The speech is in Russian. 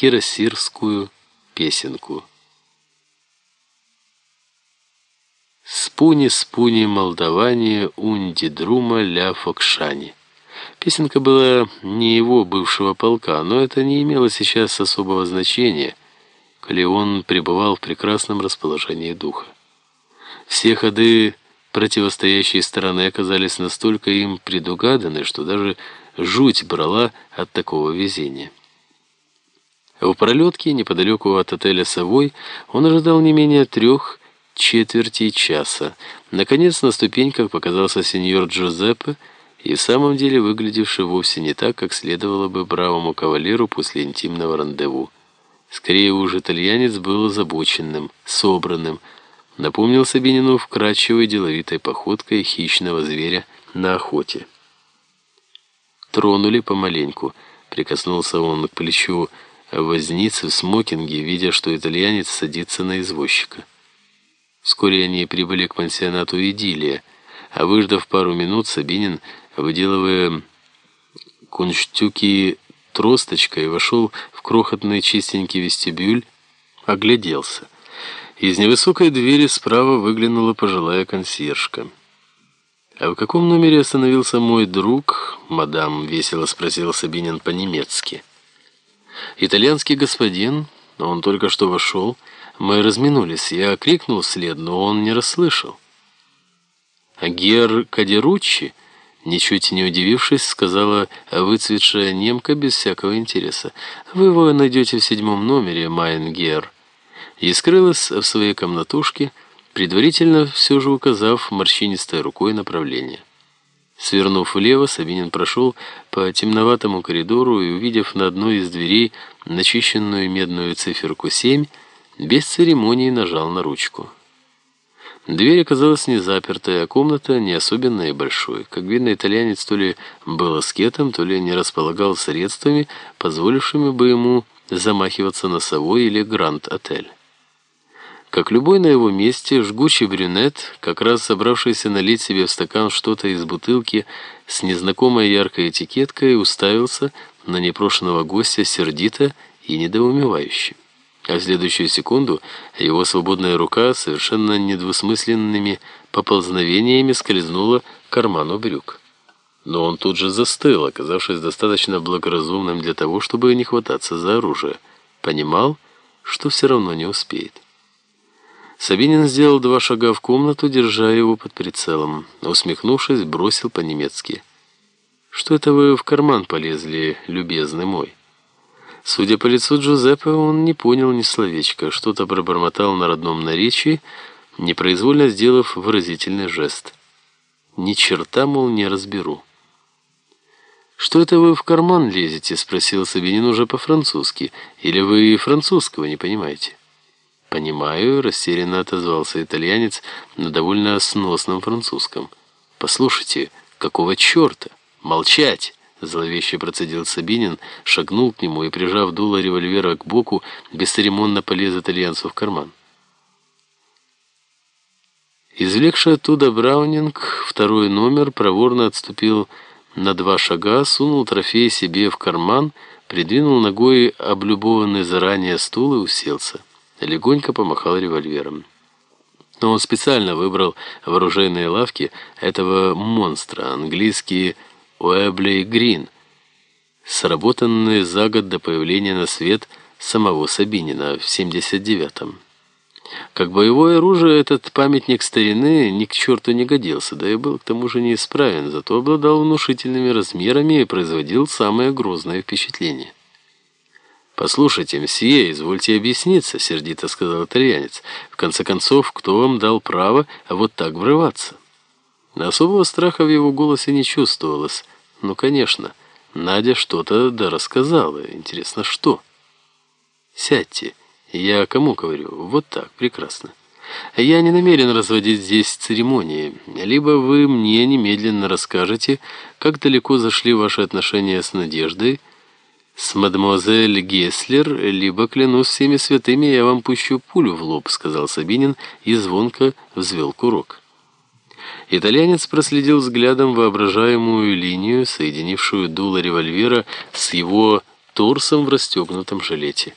кирасирскую песенку. «Спуни-спуни молдаване унди друма ля фокшани». Песенка была не его бывшего полка, но это не имело сейчас особого значения, коли он пребывал в прекрасном расположении духа. Все ходы противостоящие стороны оказались настолько им предугаданы, что даже жуть брала от такого везения. В пролетке, неподалеку от отеля «Совой», он ожидал не менее трех четверти часа. Наконец на ступеньках показался сеньор Джузеппе, и в самом деле выглядевший вовсе не так, как следовало бы бравому кавалеру после интимного рандеву. Скорее уж итальянец был озабоченным, собранным, напомнил Сабинину вкрадчивой деловитой походкой хищного зверя на охоте. Тронули помаленьку, прикоснулся он к плечу возницы в смокинге, видя, что итальянец садится на извозчика. Вскоре они прибыли к пансионату «Идиллия», а выждав пару минут, Сабинин, выделывая кунштюки тросточкой, вошел в крохотный чистенький вестибюль, огляделся. Из невысокой двери справа выглянула пожилая консьержка. «А в каком номере остановился мой друг?» — мадам весело спросил Сабинин по-немецки. «Итальянский господин, он только что вошел. Мы разминулись. Я крикнул вслед, но он не расслышал». А «Гер Кадеруччи?» Ничуть не удивившись, сказала выцветшая немка без всякого интереса. «Вы его найдете в седьмом номере, Майн Гер». И скрылась в своей комнатушке, предварительно все же указав морщинистой рукой направление. Свернув влево, Сабинин прошел по темноватому коридору и, увидев на одной из дверей начищенную медную циферку 7, без церемонии нажал на ручку. Дверь оказалась не запертой, а комната не особенно и большой. Как видно, итальянец то ли был аскетом, то ли не располагал средствами, позволившими бы ему замахиваться на совой или гранд-отель. Как любой на его месте, жгучий брюнет, как раз собравшийся налить себе в стакан что-то из бутылки с незнакомой яркой этикеткой, уставился на непрошенного гостя сердито и недоумевающе. А в следующую секунду его свободная рука совершенно недвусмысленными поползновениями скользнула к карману брюк. Но он тут же застыл, оказавшись достаточно благоразумным для того, чтобы не хвататься за оружие. Понимал, что все равно не успеет. Сабинин сделал два шага в комнату, держа его под прицелом. Усмехнувшись, бросил по-немецки. «Что это вы в карман полезли, любезный мой?» Судя по лицу Джузеппе, он не понял ни словечка, что-то пробормотал на родном наречии, непроизвольно сделав выразительный жест. «Ни черта, мол, не разберу». «Что это вы в карман лезете?» — спросил Сабинин уже по-французски. «Или вы французского не понимаете?» «Понимаю», — растерянно отозвался итальянец на довольно сносном французском. «Послушайте, какого черта? Молчать!» Зловеще процедил Сабинин, шагнул к нему и, прижав дуло револьвера к боку, бесцеремонно полез итальянцу в карман. Извлекший оттуда Браунинг второй номер проворно отступил на два шага, сунул трофей себе в карман, придвинул ногой облюбованный заранее стул и уселся легонько помахал револьвером. Но он специально выбрал в оружейной лавке этого монстра, английский Уэблей Грин, сработанный за год до появления на свет самого Сабинина в 79-м. Как боевое оружие этот памятник старины ни к черту не годился, да и был к тому же неисправен, зато обладал внушительными размерами и производил самое грозное впечатление. «Послушайте, мсье, извольте объясниться», — сердито сказал итальянец. «В конце концов, кто вам дал право вот так врываться?» Особого страха в его голосе не чувствовалось. Ну, конечно, Надя что-то да рассказала. Интересно, что? «Сядьте. Я кому говорю? Вот так, прекрасно. Я не намерен разводить здесь церемонии. Либо вы мне немедленно расскажете, как далеко зашли ваши отношения с Надеждой, «С мадемуазель Гесслер, либо, клянусь всеми святыми, я вам пущу пулю в лоб», — сказал Сабинин и звонко взвел курок. Итальянец проследил взглядом воображаемую линию, соединившую дуло револьвера с его торсом в расстегнутом жилете.